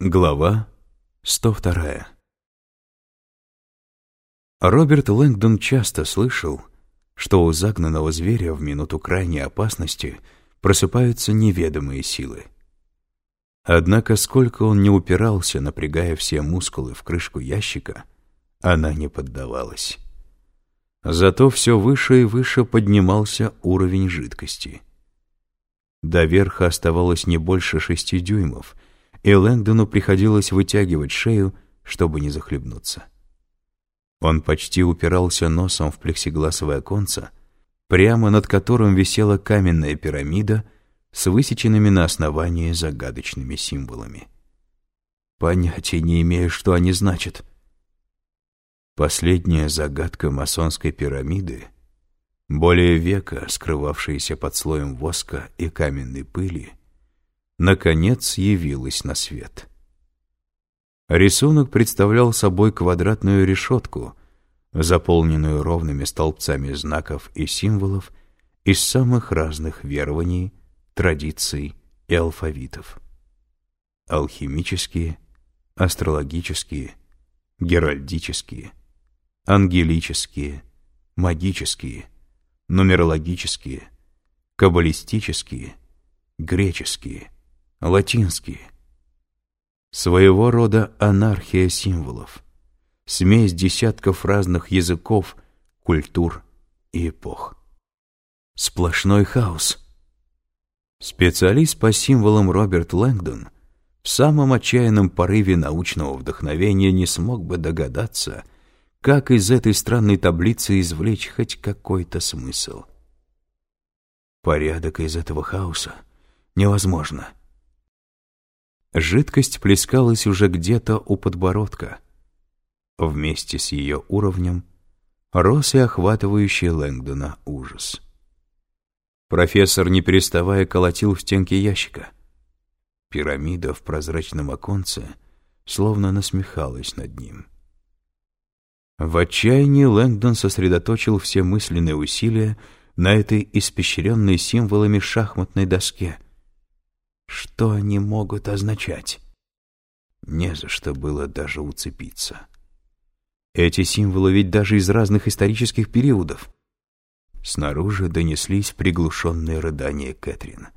Глава 102 Роберт Лэнгдон часто слышал, что у загнанного зверя в минуту крайней опасности просыпаются неведомые силы. Однако, сколько он не упирался, напрягая все мускулы в крышку ящика, она не поддавалась. Зато все выше и выше поднимался уровень жидкости. До верха оставалось не больше шести дюймов — и Лэнгдону приходилось вытягивать шею, чтобы не захлебнуться. Он почти упирался носом в плексигласовое оконце, прямо над которым висела каменная пирамида с высеченными на основании загадочными символами. Понятия не имею, что они значат. Последняя загадка масонской пирамиды, более века скрывавшаяся под слоем воска и каменной пыли, наконец явилась на свет. Рисунок представлял собой квадратную решетку, заполненную ровными столбцами знаков и символов из самых разных верований, традиций и алфавитов. Алхимические, астрологические, геральдические, ангелические, магические, нумерологические, каббалистические, греческие, латинские. Своего рода анархия символов, смесь десятков разных языков, культур и эпох. Сплошной хаос. Специалист по символам Роберт Лэнгдон в самом отчаянном порыве научного вдохновения не смог бы догадаться, как из этой странной таблицы извлечь хоть какой-то смысл. Порядок из этого хаоса невозможно — Жидкость плескалась уже где-то у подбородка. Вместе с ее уровнем рос и охватывающий Лэнгдона ужас. Профессор, не переставая, колотил в стенки ящика. Пирамида в прозрачном оконце словно насмехалась над ним. В отчаянии Лэнгдон сосредоточил все мысленные усилия на этой испещренной символами шахматной доске — что они могут означать? Не за что было даже уцепиться. Эти символы ведь даже из разных исторических периодов. Снаружи донеслись приглушенные рыдания Кэтрин.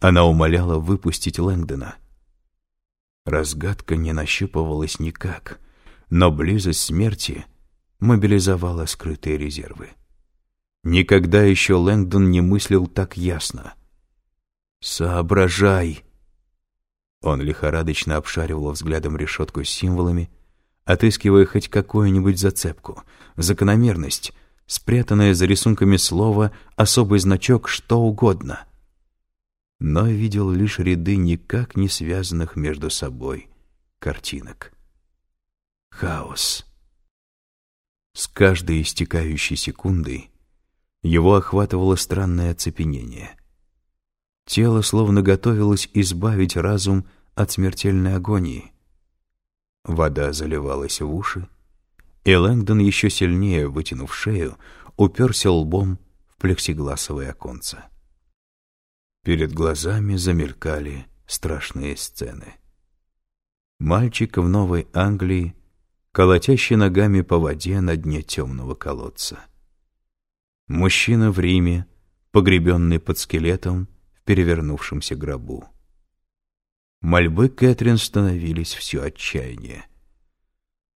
Она умоляла выпустить Лэнгдона. Разгадка не нащупывалась никак, но близость смерти мобилизовала скрытые резервы. Никогда еще Лэнгдон не мыслил так ясно. «Соображай!» Он лихорадочно обшаривал взглядом решетку с символами, отыскивая хоть какую-нибудь зацепку, закономерность, спрятанное за рисунками слова, особый значок, что угодно. Но видел лишь ряды никак не связанных между собой картинок. Хаос. С каждой истекающей секундой его охватывало странное оцепенение. Тело словно готовилось избавить разум от смертельной агонии. Вода заливалась в уши, и Лэнгдон, еще сильнее вытянув шею, уперся лбом в плексигласовое оконце. Перед глазами замелькали страшные сцены. Мальчик в Новой Англии, колотящий ногами по воде на дне темного колодца. Мужчина в Риме, погребенный под скелетом, перевернувшемся гробу. Мольбы Кэтрин становились все отчаяннее.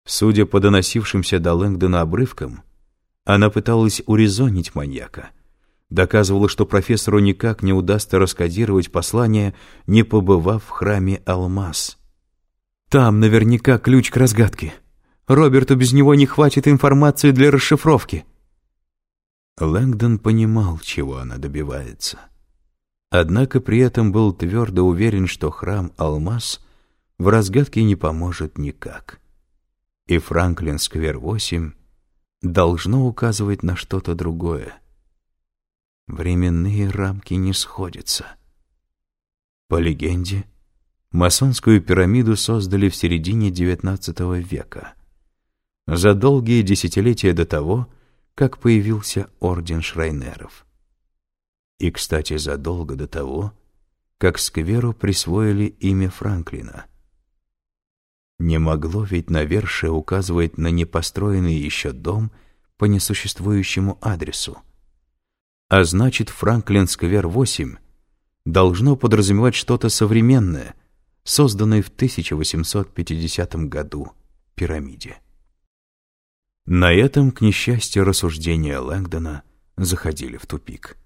Судя по доносившимся до Лэнгдона обрывкам, она пыталась урезонить маньяка, доказывала, что профессору никак не удастся раскодировать послание, не побывав в храме Алмаз. «Там наверняка ключ к разгадке. Роберту без него не хватит информации для расшифровки». Лэнгдон понимал, чего она добивается. Однако при этом был твердо уверен, что храм Алмаз в разгадке не поможет никак. И Франклин-сквер 8 должно указывать на что-то другое. Временные рамки не сходятся. По легенде, масонскую пирамиду создали в середине XIX века, за долгие десятилетия до того, как появился Орден Шрайнеров. И, кстати, задолго до того, как скверу присвоили имя Франклина. Не могло ведь навершие указывать на непостроенный еще дом по несуществующему адресу. А значит, Франклин-сквер 8 должно подразумевать что-то современное, созданное в 1850 году пирамиде. На этом, к несчастью, рассуждения Лэнгдона заходили в тупик.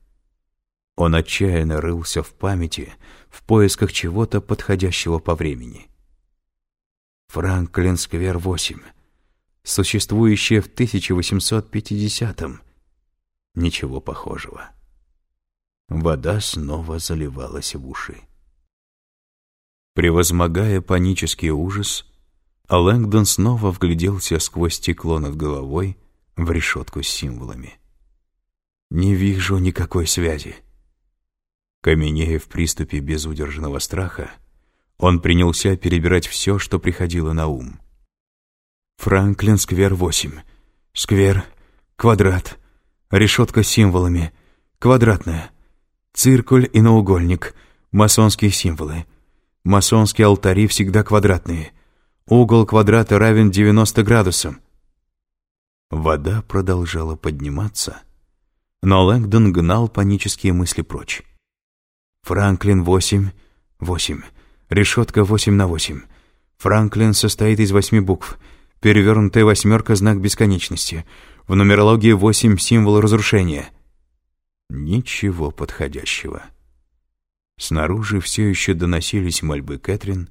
Он отчаянно рылся в памяти в поисках чего-то подходящего по времени. Франклин-сквер 8, существующее в 1850-м. Ничего похожего. Вода снова заливалась в уши. Превозмогая панический ужас, Лэнгдон снова вгляделся сквозь стекло над головой в решетку с символами. «Не вижу никакой связи». Каменея в приступе безудержного страха, он принялся перебирать все, что приходило на ум. Франклин, сквер 8. Сквер, квадрат, решетка с символами, квадратная, циркуль и наугольник, масонские символы. Масонские алтари всегда квадратные. Угол квадрата равен 90 градусам. Вода продолжала подниматься, но Лэнгдон гнал панические мысли прочь. Франклин 8, 8. Решетка 8 на 8. Франклин состоит из восьми букв. Перевернутая восьмерка — знак бесконечности. В нумерологии 8 — символ разрушения. Ничего подходящего. Снаружи все еще доносились мольбы Кэтрин,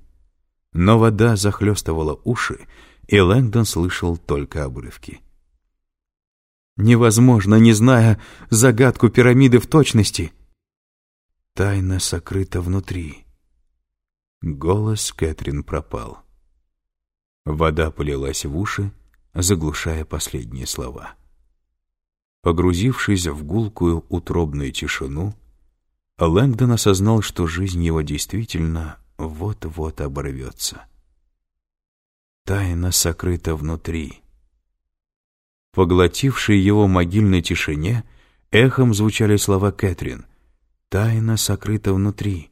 но вода захлестывала уши, и Лэнгдон слышал только обрывки. «Невозможно, не зная загадку пирамиды в точности!» Тайна сокрыта внутри. Голос Кэтрин пропал. Вода полилась в уши, заглушая последние слова. Погрузившись в гулкую утробную тишину, Лэнгдон осознал, что жизнь его действительно вот-вот оборвется. Тайна сокрыта внутри. Поглотившей его могильной тишине эхом звучали слова Кэтрин. «Тайна сокрыта внутри».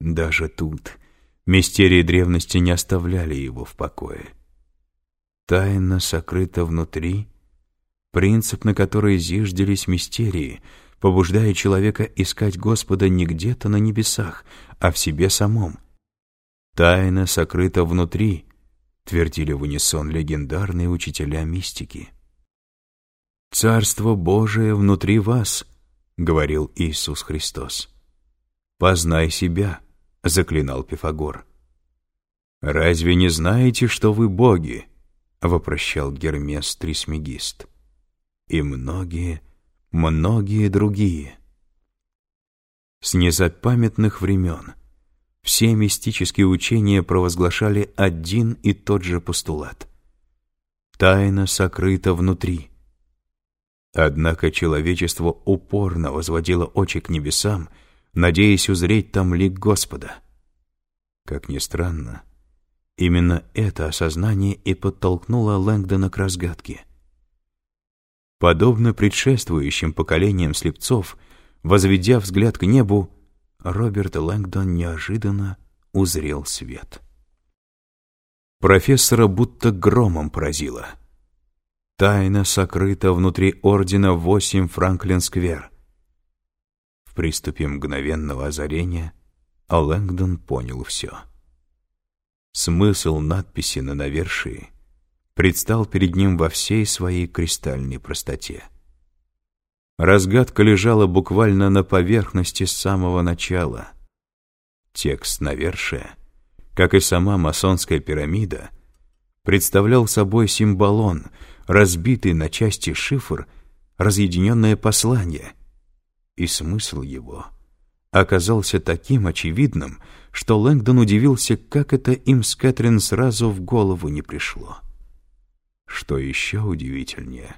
Даже тут мистерии древности не оставляли его в покое. Тайна сокрыта внутри, принцип, на который зиждились мистерии, побуждая человека искать Господа не где-то на небесах, а в себе самом. Тайна сокрыта внутри, твердили в унисон легендарные учителя мистики. «Царство Божие внутри вас», — говорил Иисус Христос. «Познай себя» — заклинал Пифагор. «Разве не знаете, что вы боги?» — вопрощал Гермес Трисмегист. «И многие, многие другие». С незапамятных времен все мистические учения провозглашали один и тот же постулат. Тайна сокрыта внутри. Однако человечество упорно возводило очи к небесам — надеясь узреть там лик Господа. Как ни странно, именно это осознание и подтолкнуло Лэнгдона к разгадке. Подобно предшествующим поколениям слепцов, возведя взгляд к небу, Роберт Лэнгдон неожиданно узрел свет. Профессора будто громом поразило. Тайна сокрыта внутри ордена 8 Франклин-сквер — приступе мгновенного озарения Лэнгдон понял все. Смысл надписи на навершии предстал перед ним во всей своей кристальной простоте. Разгадка лежала буквально на поверхности с самого начала. Текст навершия, как и сама масонская пирамида, представлял собой символон, разбитый на части шифр, разъединенное послание — и смысл его оказался таким очевидным, что Лэнгдон удивился, как это им с Кэтрин сразу в голову не пришло. Что еще удивительнее,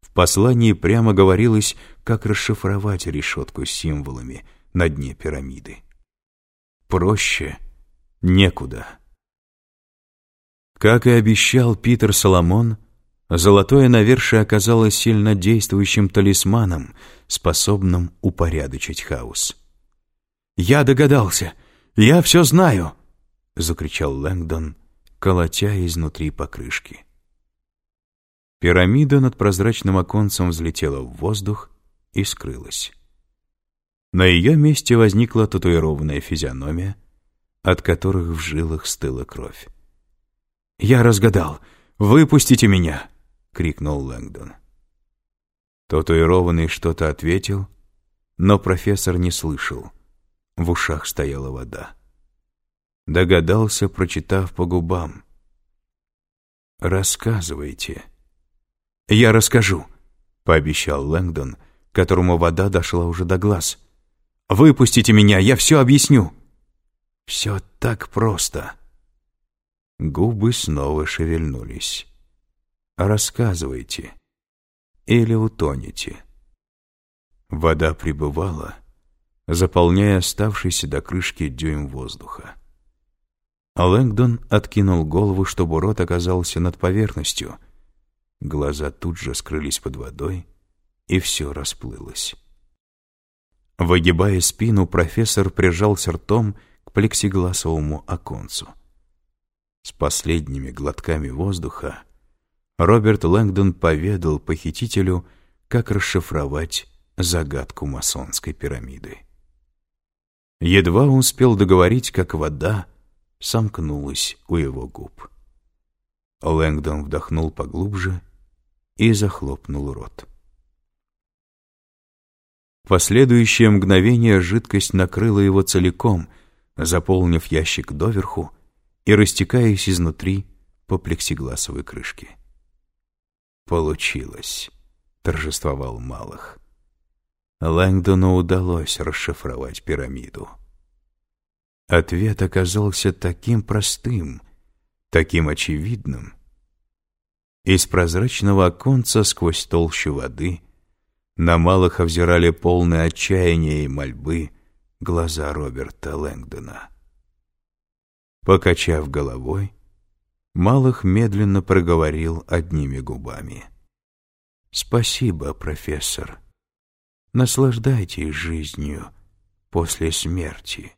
в послании прямо говорилось, как расшифровать решетку с символами на дне пирамиды. Проще некуда. Как и обещал Питер Соломон, Золотое навершие оказалось сильно действующим талисманом, способным упорядочить хаос. «Я догадался! Я все знаю!» — закричал Лэнгдон колотя изнутри покрышки. Пирамида над прозрачным оконцем взлетела в воздух и скрылась. На ее месте возникла татуированная физиономия, от которых в жилах стыла кровь. «Я разгадал! Выпустите меня!» — крикнул Лэнгдон. Татуированный что-то ответил, но профессор не слышал. В ушах стояла вода. Догадался, прочитав по губам. «Рассказывайте». «Я расскажу», — пообещал Лэнгдон, которому вода дошла уже до глаз. «Выпустите меня, я все объясню». «Все так просто». Губы снова шевельнулись. «Рассказывайте. Или утонете». Вода прибывала, заполняя оставшийся до крышки дюйм воздуха. Лэнгдон откинул голову, чтобы рот оказался над поверхностью. Глаза тут же скрылись под водой, и все расплылось. Выгибая спину, профессор прижался ртом к плексигласовому оконцу. С последними глотками воздуха Роберт Лэнгдон поведал похитителю, как расшифровать загадку масонской пирамиды. Едва он успел договорить, как вода сомкнулась у его губ. Лэнгдон вдохнул поглубже и захлопнул рот. В последующее мгновение жидкость накрыла его целиком, заполнив ящик доверху и растекаясь изнутри по плексигласовой крышке. «Получилось», — торжествовал Малых. Лэнгдону удалось расшифровать пирамиду. Ответ оказался таким простым, таким очевидным. Из прозрачного оконца сквозь толщу воды на Малаха взирали полные отчаяния и мольбы глаза Роберта Лэнгдона. Покачав головой, Малых медленно проговорил одними губами. «Спасибо, профессор. Наслаждайтесь жизнью после смерти».